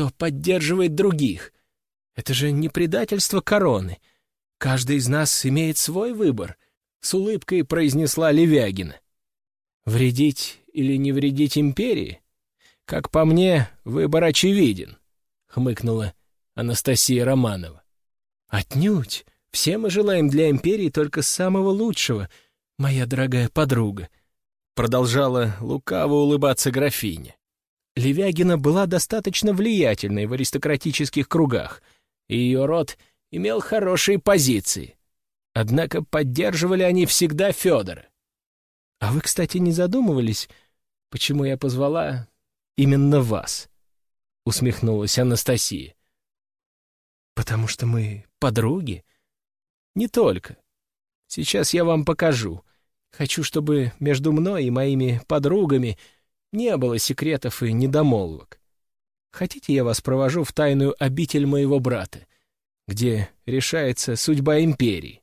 кто поддерживает других. Это же не предательство короны. Каждый из нас имеет свой выбор», — с улыбкой произнесла Левягина. «Вредить или не вредить империи? Как по мне, выбор очевиден», — хмыкнула Анастасия Романова. «Отнюдь! Все мы желаем для империи только самого лучшего, моя дорогая подруга», — продолжала лукаво улыбаться графиня. Левягина была достаточно влиятельной в аристократических кругах, и ее род имел хорошие позиции. Однако поддерживали они всегда Федора. А вы, кстати, не задумывались, почему я позвала именно вас? Усмехнулась Анастасия. Потому что мы подруги? Не только. Сейчас я вам покажу. Хочу, чтобы между мной и моими подругами не было секретов и недомолвок. Хотите, я вас провожу в тайную обитель моего брата, где решается судьба империи?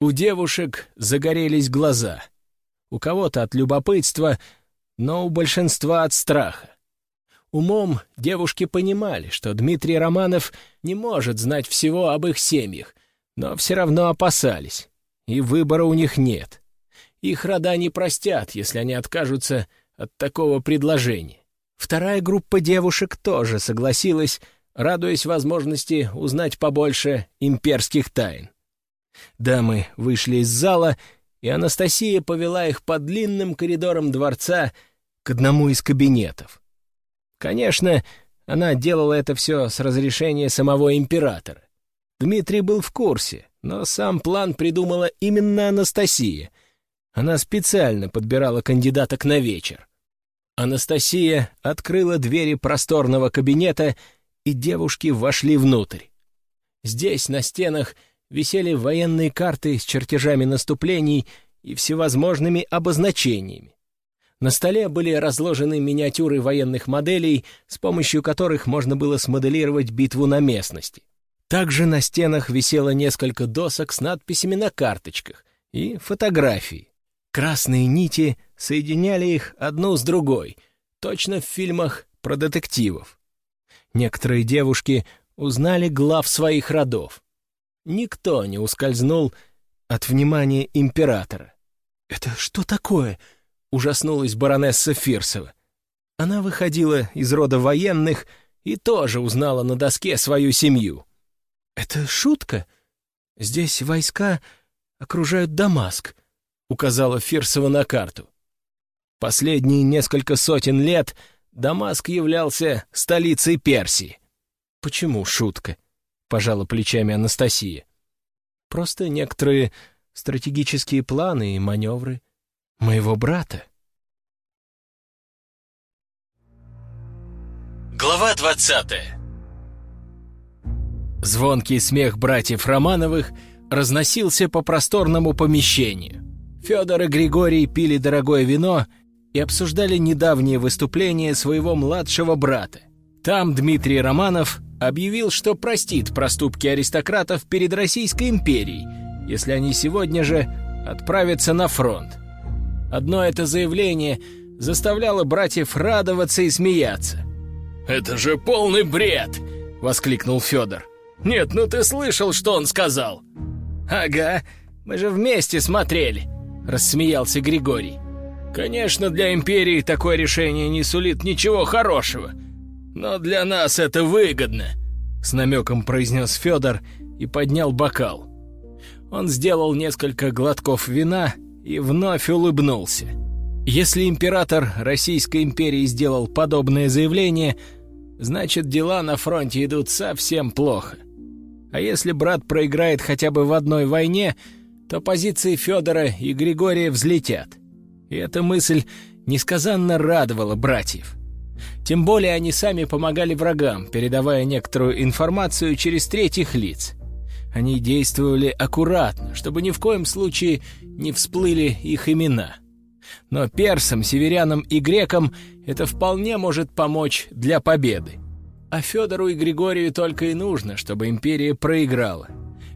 У девушек загорелись глаза. У кого-то от любопытства, но у большинства от страха. Умом девушки понимали, что Дмитрий Романов не может знать всего об их семьях, но все равно опасались, и выбора у них нет. Их рода не простят, если они откажутся от такого предложения. Вторая группа девушек тоже согласилась, радуясь возможности узнать побольше имперских тайн. Дамы вышли из зала, и Анастасия повела их по длинным коридорам дворца к одному из кабинетов. Конечно, она делала это все с разрешения самого императора. Дмитрий был в курсе, но сам план придумала именно Анастасия. Она специально подбирала кандидаток на вечер. Анастасия открыла двери просторного кабинета, и девушки вошли внутрь. Здесь на стенах висели военные карты с чертежами наступлений и всевозможными обозначениями. На столе были разложены миниатюры военных моделей, с помощью которых можно было смоделировать битву на местности. Также на стенах висело несколько досок с надписями на карточках и фотографии. Красные нити соединяли их одну с другой, точно в фильмах про детективов. Некоторые девушки узнали глав своих родов. Никто не ускользнул от внимания императора. «Это что такое?» — ужаснулась баронесса Фирсова. Она выходила из рода военных и тоже узнала на доске свою семью. «Это шутка? Здесь войска окружают Дамаск», — указала Фирсова на карту. Последние несколько сотен лет Дамаск являлся столицей Персии. «Почему шутка?» — пожала плечами Анастасия. «Просто некоторые стратегические планы и маневры моего брата». Глава двадцатая Звонкий смех братьев Романовых разносился по просторному помещению. Федор и Григорий пили дорогое вино и обсуждали недавнее выступление своего младшего брата. Там Дмитрий Романов объявил, что простит проступки аристократов перед Российской империей, если они сегодня же отправятся на фронт. Одно это заявление заставляло братьев радоваться и смеяться. «Это же полный бред!» — воскликнул Федор. «Нет, ну ты слышал, что он сказал?» «Ага, мы же вместе смотрели», — рассмеялся Григорий. «Конечно, для Империи такое решение не сулит ничего хорошего, но для нас это выгодно», — с намеком произнес Федор и поднял бокал. Он сделал несколько глотков вина и вновь улыбнулся. Если император Российской империи сделал подобное заявление, значит, дела на фронте идут совсем плохо. А если брат проиграет хотя бы в одной войне, то позиции Федора и Григория взлетят. И эта мысль несказанно радовала братьев. Тем более они сами помогали врагам, передавая некоторую информацию через третьих лиц. Они действовали аккуратно, чтобы ни в коем случае не всплыли их имена. Но персам, северянам и грекам это вполне может помочь для победы. А Федору и Григорию только и нужно, чтобы империя проиграла.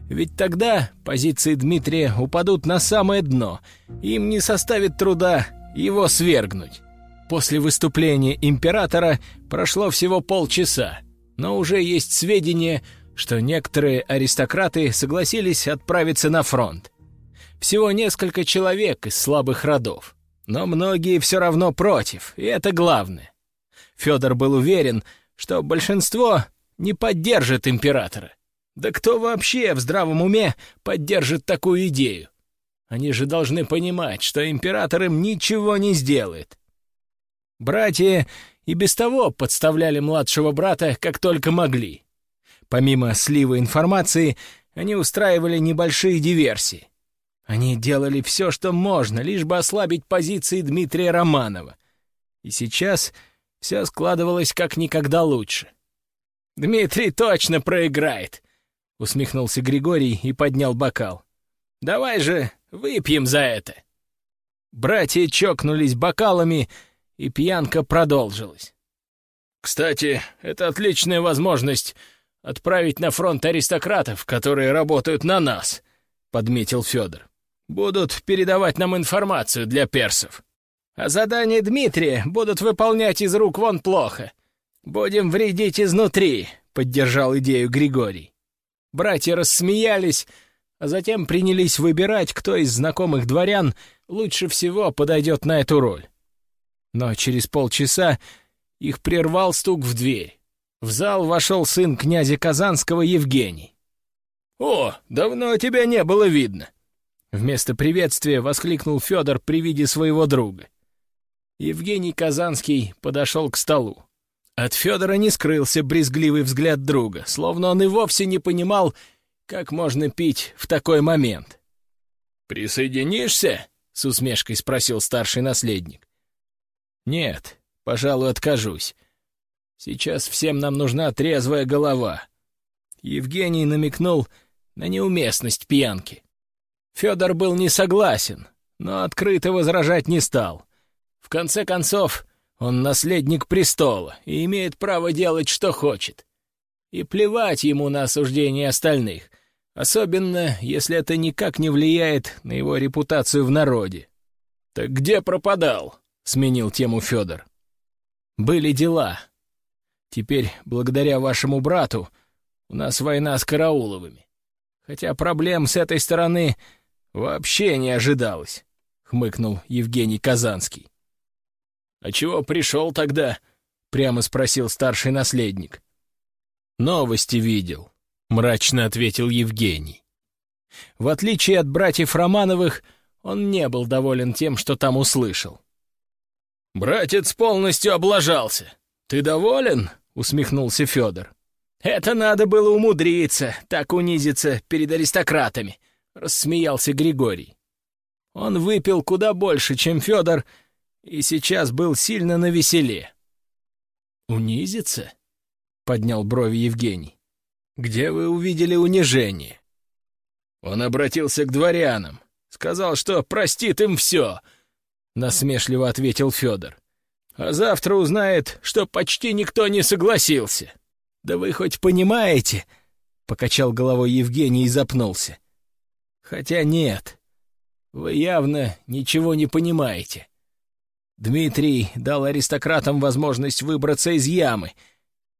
Ведь тогда позиции Дмитрия упадут на самое дно, им не составит труда его свергнуть. После выступления императора прошло всего полчаса, но уже есть сведения, что некоторые аристократы согласились отправиться на фронт. Всего несколько человек из слабых родов, но многие все равно против, и это главное. Федор был уверен, что большинство не поддержит императора. Да кто вообще в здравом уме поддержит такую идею? Они же должны понимать, что император им ничего не сделает. Братья и без того подставляли младшего брата как только могли. Помимо слива информации, они устраивали небольшие диверсии. Они делали все, что можно, лишь бы ослабить позиции Дмитрия Романова. И сейчас все складывалось как никогда лучше. «Дмитрий точно проиграет!» — усмехнулся Григорий и поднял бокал. «Давай же выпьем за это!» Братья чокнулись бокалами, и пьянка продолжилась. «Кстати, это отличная возможность отправить на фронт аристократов, которые работают на нас», — подметил Федор. «Будут передавать нам информацию для персов. А задания Дмитрия будут выполнять из рук вон плохо. Будем вредить изнутри», — поддержал идею Григорий. Братья рассмеялись, а затем принялись выбирать, кто из знакомых дворян лучше всего подойдет на эту роль. Но через полчаса их прервал стук в дверь. В зал вошел сын князя Казанского Евгений. «О, давно тебя не было видно!» Вместо приветствия воскликнул Федор при виде своего друга. Евгений Казанский подошел к столу. От Федора не скрылся брезгливый взгляд друга, словно он и вовсе не понимал, как можно пить в такой момент. «Присоединишься?» — с усмешкой спросил старший наследник. «Нет, пожалуй, откажусь. Сейчас всем нам нужна трезвая голова». Евгений намекнул на неуместность пьянки. Федор был не согласен, но открыто возражать не стал. В конце концов, он наследник престола и имеет право делать, что хочет. И плевать ему на осуждение остальных, особенно если это никак не влияет на его репутацию в народе. «Так где пропадал?» — сменил тему Федор. «Были дела. Теперь, благодаря вашему брату, у нас война с Карауловыми. Хотя проблем с этой стороны вообще не ожидалось», — хмыкнул Евгений Казанский. «А чего пришел тогда?» — прямо спросил старший наследник. «Новости видел», — мрачно ответил Евгений. В отличие от братьев Романовых, он не был доволен тем, что там услышал. «Братец полностью облажался. Ты доволен?» — усмехнулся Федор. «Это надо было умудриться, так унизиться перед аристократами», — рассмеялся Григорий. Он выпил куда больше, чем Федор, и сейчас был сильно навеселе. «Унизиться?» — поднял брови Евгений. «Где вы увидели унижение?» Он обратился к дворянам, сказал, что простит им все, — насмешливо ответил Федор. «А завтра узнает, что почти никто не согласился». «Да вы хоть понимаете?» — покачал головой Евгений и запнулся. «Хотя нет, вы явно ничего не понимаете. Дмитрий дал аристократам возможность выбраться из ямы,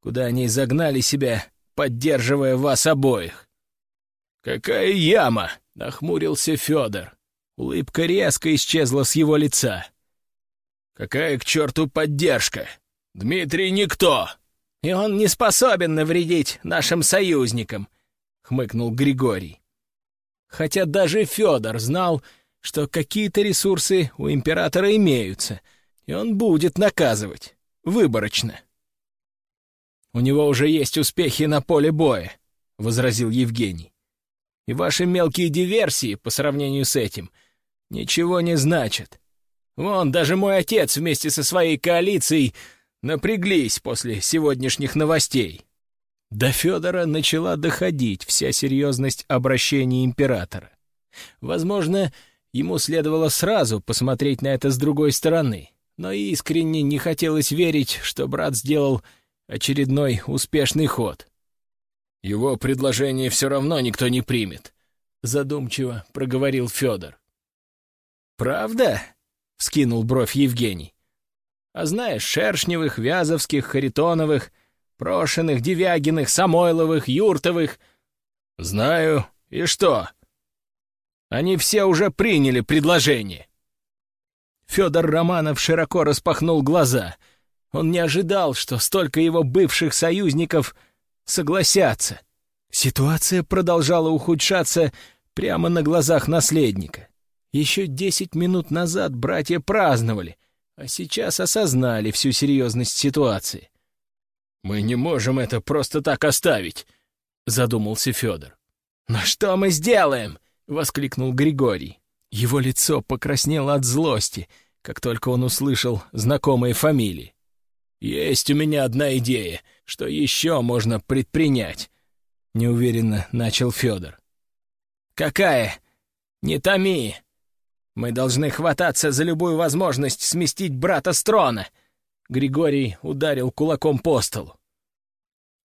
куда они загнали себя, поддерживая вас обоих. «Какая яма?» — нахмурился Федор. Улыбка резко исчезла с его лица. «Какая к черту поддержка? Дмитрий никто!» «И он не способен навредить нашим союзникам», — хмыкнул Григорий. Хотя даже Федор знал, что какие-то ресурсы у императора имеются, и он будет наказывать, выборочно. «У него уже есть успехи на поле боя», — возразил Евгений. «И ваши мелкие диверсии по сравнению с этим ничего не значат. Вон, даже мой отец вместе со своей коалицией напряглись после сегодняшних новостей». До Федора начала доходить вся серьезность обращения императора. Возможно, Ему следовало сразу посмотреть на это с другой стороны, но искренне не хотелось верить, что брат сделал очередной успешный ход. «Его предложение все равно никто не примет», — задумчиво проговорил Федор. «Правда?» — вскинул бровь Евгений. «А знаешь, Шершневых, Вязовских, Харитоновых Прошиных, Девягиных, Самойловых, Юртовых. Знаю. И что? Они все уже приняли предложение. Федор Романов широко распахнул глаза. Он не ожидал, что столько его бывших союзников согласятся. Ситуация продолжала ухудшаться прямо на глазах наследника. Еще десять минут назад братья праздновали, а сейчас осознали всю серьезность ситуации. «Мы не можем это просто так оставить», — задумался Федор. «Но что мы сделаем?» — воскликнул Григорий. Его лицо покраснело от злости, как только он услышал знакомые фамилии. «Есть у меня одна идея, что еще можно предпринять», — неуверенно начал Федор. «Какая? Не томи! Мы должны хвататься за любую возможность сместить брата с трона!» Григорий ударил кулаком по столу.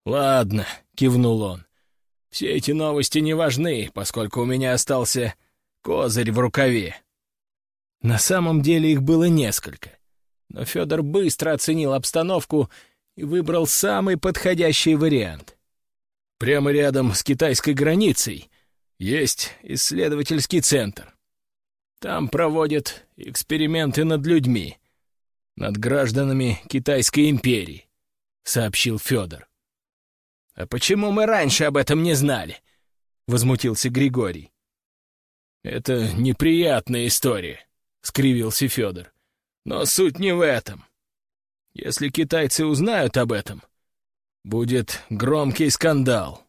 «Ладно», — кивнул он. «Все эти новости не важны, поскольку у меня остался козырь в рукаве». На самом деле их было несколько. Но Федор быстро оценил обстановку и выбрал самый подходящий вариант. Прямо рядом с китайской границей есть исследовательский центр. Там проводят эксперименты над людьми, над гражданами Китайской империи, — сообщил Федор. «А почему мы раньше об этом не знали?» — возмутился Григорий. «Это неприятная история», — скривился Федор. «Но суть не в этом. Если китайцы узнают об этом, будет громкий скандал».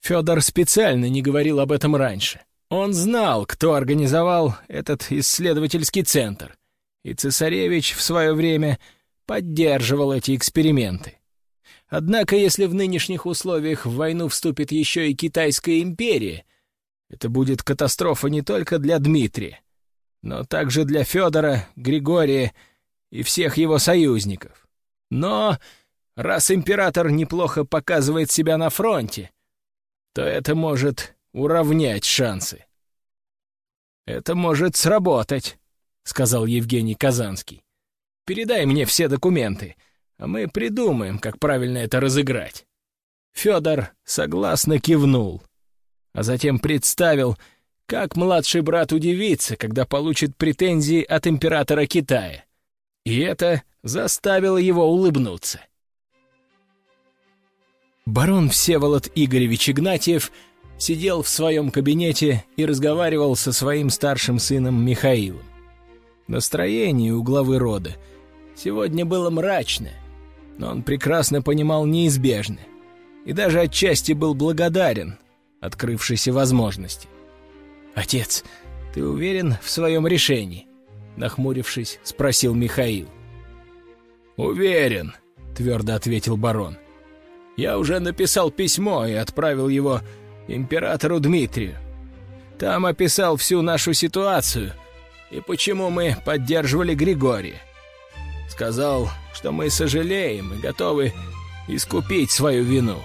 Федор специально не говорил об этом раньше. Он знал, кто организовал этот исследовательский центр, и цесаревич в свое время поддерживал эти эксперименты. Однако, если в нынешних условиях в войну вступит еще и Китайская империя, это будет катастрофа не только для Дмитрия, но также для Федора, Григория и всех его союзников. Но раз император неплохо показывает себя на фронте, то это может уравнять шансы. «Это может сработать», — сказал Евгений Казанский. «Передай мне все документы, мы придумаем, как правильно это разыграть». Федор согласно кивнул, а затем представил, как младший брат удивится, когда получит претензии от императора Китая. И это заставило его улыбнуться. Барон Всеволод Игоревич Игнатьев — сидел в своем кабинете и разговаривал со своим старшим сыном Михаилом. Настроение у главы рода сегодня было мрачное, но он прекрасно понимал неизбежное и даже отчасти был благодарен открывшейся возможности. «Отец, ты уверен в своем решении?» Нахмурившись, спросил Михаил. «Уверен», — твердо ответил барон. «Я уже написал письмо и отправил его императору Дмитрию. Там описал всю нашу ситуацию и почему мы поддерживали Григория. Сказал, что мы сожалеем и готовы искупить свою вину.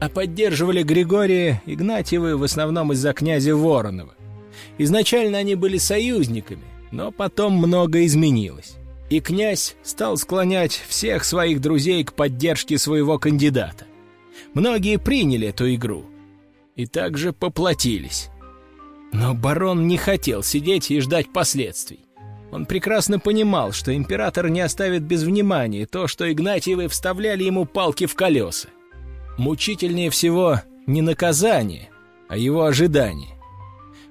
А поддерживали Григория Игнатьевы в основном из-за князя Воронова. Изначально они были союзниками, но потом многое изменилось. И князь стал склонять всех своих друзей к поддержке своего кандидата. Многие приняли эту игру — и также поплатились. Но барон не хотел сидеть и ждать последствий. Он прекрасно понимал, что император не оставит без внимания то, что Игнатьевы вставляли ему палки в колеса. Мучительнее всего не наказание, а его ожидание.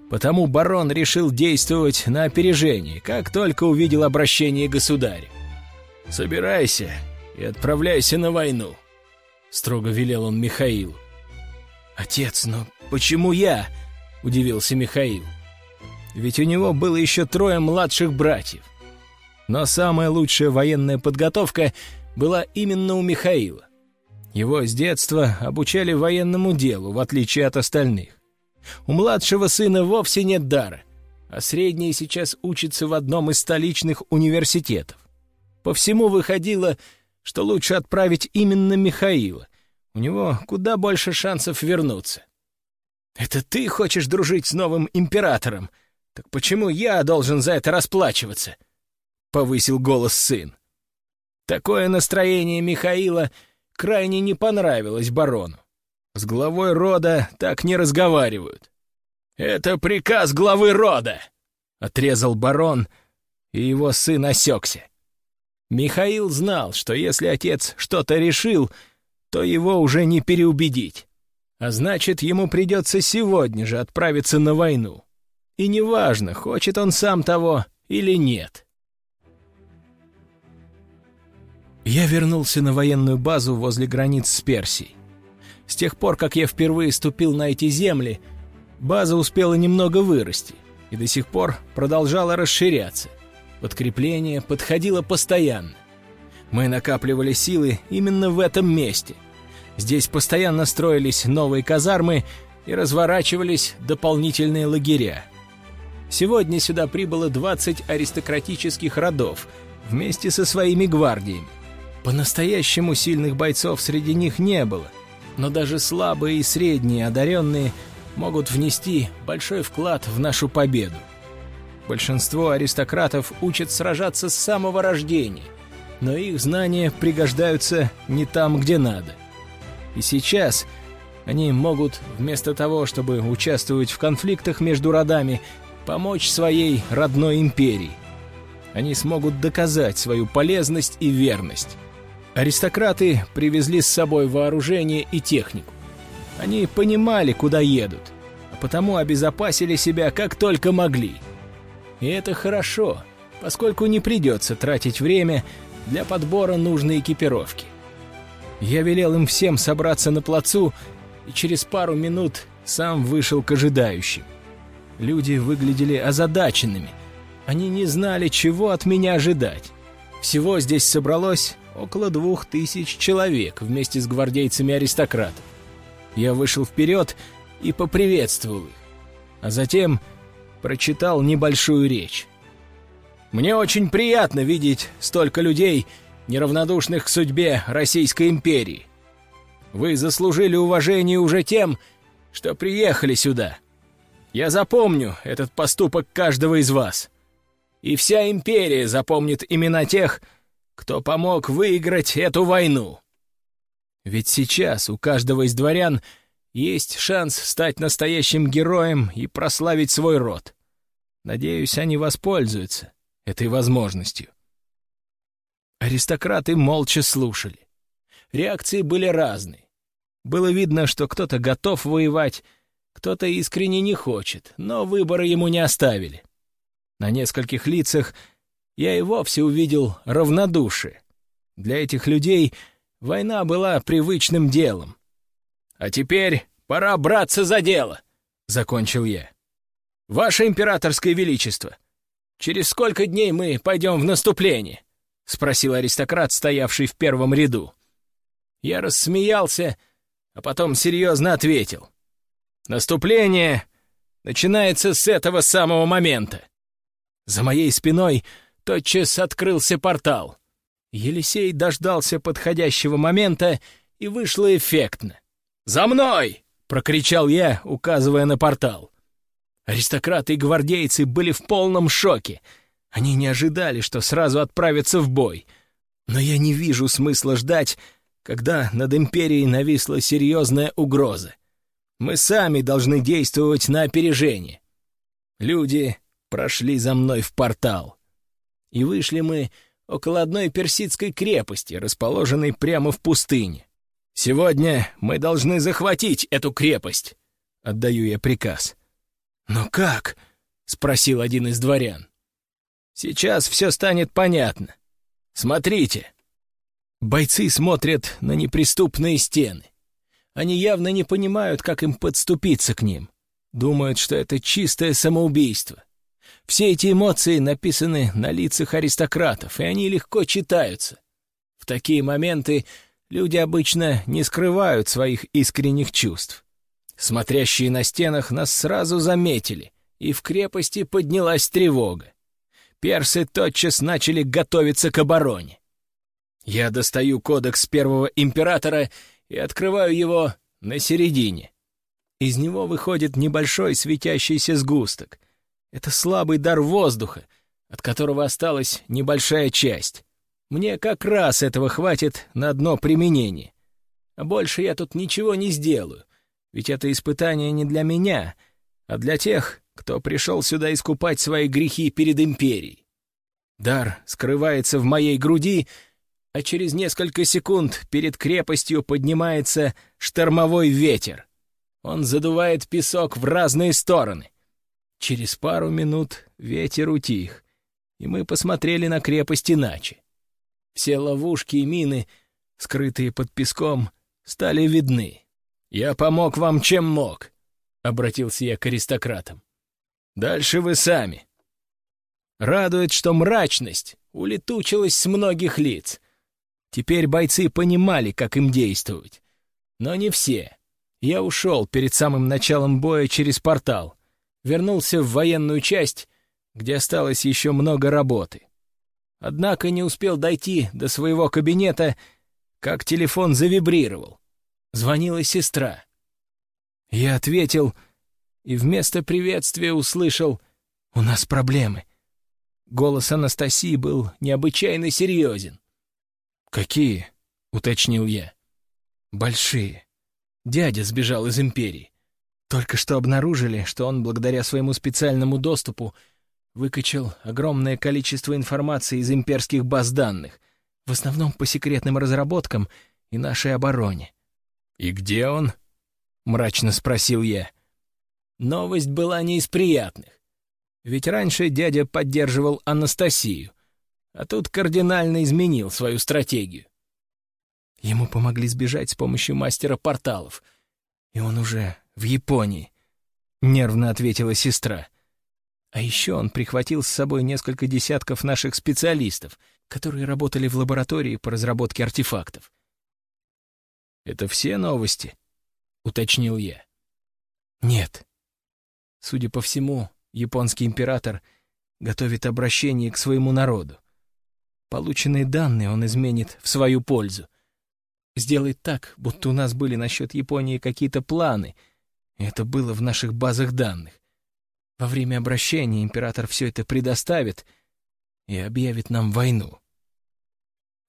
Потому барон решил действовать на опережение, как только увидел обращение государя. «Собирайся и отправляйся на войну», — строго велел он Михаилу. «Отец, но почему я?» — удивился Михаил. Ведь у него было еще трое младших братьев. Но самая лучшая военная подготовка была именно у Михаила. Его с детства обучали военному делу, в отличие от остальных. У младшего сына вовсе нет дара, а средний сейчас учится в одном из столичных университетов. По всему выходило, что лучше отправить именно Михаила, у него куда больше шансов вернуться. Это ты хочешь дружить с новым императором? Так почему я должен за это расплачиваться? Повысил голос сын. Такое настроение Михаила крайне не понравилось барону. С главой рода так не разговаривают. «Это приказ главы рода!» — отрезал барон, и его сын осекся. Михаил знал, что если отец что-то решил, то его уже не переубедить. А значит, ему придется сегодня же отправиться на войну. И неважно, хочет он сам того или нет. Я вернулся на военную базу возле границ с Персией. С тех пор, как я впервые ступил на эти земли, база успела немного вырасти и до сих пор продолжала расширяться. Подкрепление подходило постоянно. Мы накапливали силы именно в этом месте — Здесь постоянно строились новые казармы и разворачивались дополнительные лагеря. Сегодня сюда прибыло 20 аристократических родов вместе со своими гвардиями. По-настоящему сильных бойцов среди них не было, но даже слабые и средние одаренные могут внести большой вклад в нашу победу. Большинство аристократов учат сражаться с самого рождения, но их знания пригождаются не там, где надо. И сейчас они могут, вместо того, чтобы участвовать в конфликтах между родами, помочь своей родной империи. Они смогут доказать свою полезность и верность. Аристократы привезли с собой вооружение и технику. Они понимали, куда едут, а потому обезопасили себя как только могли. И это хорошо, поскольку не придется тратить время для подбора нужной экипировки. Я велел им всем собраться на плацу, и через пару минут сам вышел к ожидающим. Люди выглядели озадаченными. Они не знали, чего от меня ожидать. Всего здесь собралось около двух тысяч человек вместе с гвардейцами аристократов. Я вышел вперед и поприветствовал их, а затем прочитал небольшую речь. «Мне очень приятно видеть столько людей, неравнодушных к судьбе Российской империи. Вы заслужили уважение уже тем, что приехали сюда. Я запомню этот поступок каждого из вас. И вся империя запомнит имена тех, кто помог выиграть эту войну. Ведь сейчас у каждого из дворян есть шанс стать настоящим героем и прославить свой род. Надеюсь, они воспользуются этой возможностью. Аристократы молча слушали. Реакции были разные. Было видно, что кто-то готов воевать, кто-то искренне не хочет, но выбора ему не оставили. На нескольких лицах я и вовсе увидел равнодушие. Для этих людей война была привычным делом. «А теперь пора браться за дело», — закончил я. «Ваше императорское величество, через сколько дней мы пойдем в наступление?» — спросил аристократ, стоявший в первом ряду. Я рассмеялся, а потом серьезно ответил. «Наступление начинается с этого самого момента». За моей спиной тотчас открылся портал. Елисей дождался подходящего момента, и вышло эффектно. «За мной!» — прокричал я, указывая на портал. Аристократы и гвардейцы были в полном шоке — они не ожидали, что сразу отправятся в бой. Но я не вижу смысла ждать, когда над Империей нависла серьезная угроза. Мы сами должны действовать на опережение. Люди прошли за мной в портал. И вышли мы около одной персидской крепости, расположенной прямо в пустыне. Сегодня мы должны захватить эту крепость. Отдаю я приказ. «Но как?» — спросил один из дворян. Сейчас все станет понятно. Смотрите. Бойцы смотрят на неприступные стены. Они явно не понимают, как им подступиться к ним. Думают, что это чистое самоубийство. Все эти эмоции написаны на лицах аристократов, и они легко читаются. В такие моменты люди обычно не скрывают своих искренних чувств. Смотрящие на стенах нас сразу заметили, и в крепости поднялась тревога персы тотчас начали готовиться к обороне. Я достаю кодекс первого императора и открываю его на середине. Из него выходит небольшой светящийся сгусток. Это слабый дар воздуха, от которого осталась небольшая часть. Мне как раз этого хватит на одно применение. А больше я тут ничего не сделаю, ведь это испытание не для меня, а для тех, кто пришел сюда искупать свои грехи перед империей. Дар скрывается в моей груди, а через несколько секунд перед крепостью поднимается штормовой ветер. Он задувает песок в разные стороны. Через пару минут ветер утих, и мы посмотрели на крепость иначе. Все ловушки и мины, скрытые под песком, стали видны. «Я помог вам, чем мог», — обратился я к аристократам. «Дальше вы сами». Радует, что мрачность улетучилась с многих лиц. Теперь бойцы понимали, как им действовать. Но не все. Я ушел перед самым началом боя через портал. Вернулся в военную часть, где осталось еще много работы. Однако не успел дойти до своего кабинета, как телефон завибрировал. Звонила сестра. Я ответил и вместо приветствия услышал «У нас проблемы». Голос Анастасии был необычайно серьезен. «Какие?» — уточнил я. «Большие. Дядя сбежал из Империи. Только что обнаружили, что он, благодаря своему специальному доступу, выкачал огромное количество информации из имперских баз данных, в основном по секретным разработкам и нашей обороне. «И где он?» — мрачно спросил я. Новость была не из приятных. Ведь раньше дядя поддерживал Анастасию, а тут кардинально изменил свою стратегию. Ему помогли сбежать с помощью мастера порталов, и он уже в Японии, — нервно ответила сестра. А еще он прихватил с собой несколько десятков наших специалистов, которые работали в лаборатории по разработке артефактов. «Это все новости?» — уточнил я. «Нет. Судя по всему, японский император готовит обращение к своему народу. Полученные данные он изменит в свою пользу. Сделает так, будто у нас были насчет Японии какие-то планы, это было в наших базах данных. Во время обращения император все это предоставит и объявит нам войну.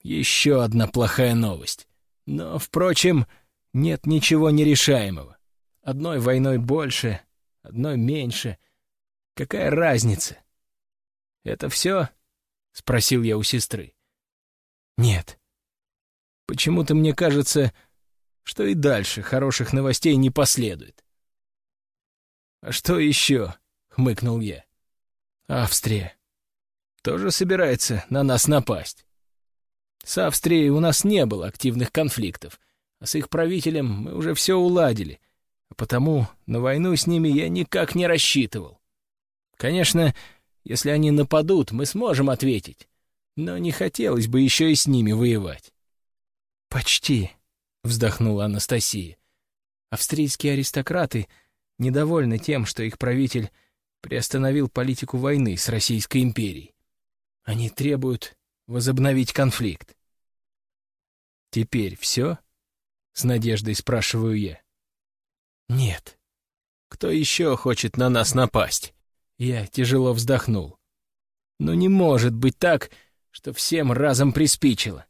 Еще одна плохая новость. Но, впрочем, нет ничего нерешаемого. Одной войной больше, одной меньше. Какая разница? Это все? — спросил я у сестры. Нет. Почему-то мне кажется, что и дальше хороших новостей не последует. «А что еще?» — хмыкнул я. «Австрия. Тоже собирается на нас напасть. С Австрией у нас не было активных конфликтов, а с их правителем мы уже все уладили, а потому на войну с ними я никак не рассчитывал. Конечно, если они нападут, мы сможем ответить. Но не хотелось бы еще и с ними воевать. «Почти», — вздохнула Анастасия. «Австрийские аристократы недовольны тем, что их правитель приостановил политику войны с Российской империей. Они требуют возобновить конфликт». «Теперь все?» — с надеждой спрашиваю я. «Нет. Кто еще хочет на нас напасть?» Я тяжело вздохнул. Но не может быть так, что всем разом приспичило.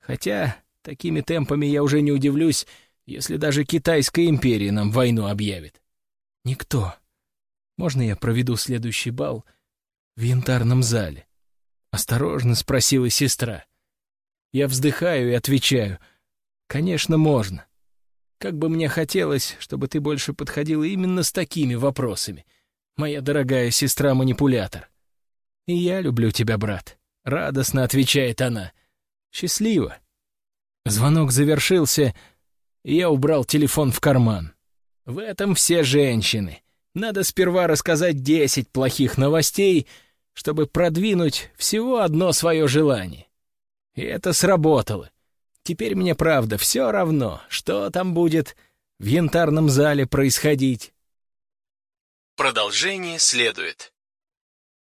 Хотя такими темпами я уже не удивлюсь, если даже Китайская империя нам войну объявит. Никто. Можно я проведу следующий бал в янтарном зале? Осторожно спросила сестра. Я вздыхаю и отвечаю. Конечно, можно. Как бы мне хотелось, чтобы ты больше подходила именно с такими вопросами — моя дорогая сестра-манипулятор. И я люблю тебя, брат. Радостно отвечает она. Счастливо. Звонок завершился, и я убрал телефон в карман. В этом все женщины. Надо сперва рассказать десять плохих новостей, чтобы продвинуть всего одно свое желание. И это сработало. Теперь мне правда все равно, что там будет в янтарном зале происходить. Продолжение следует.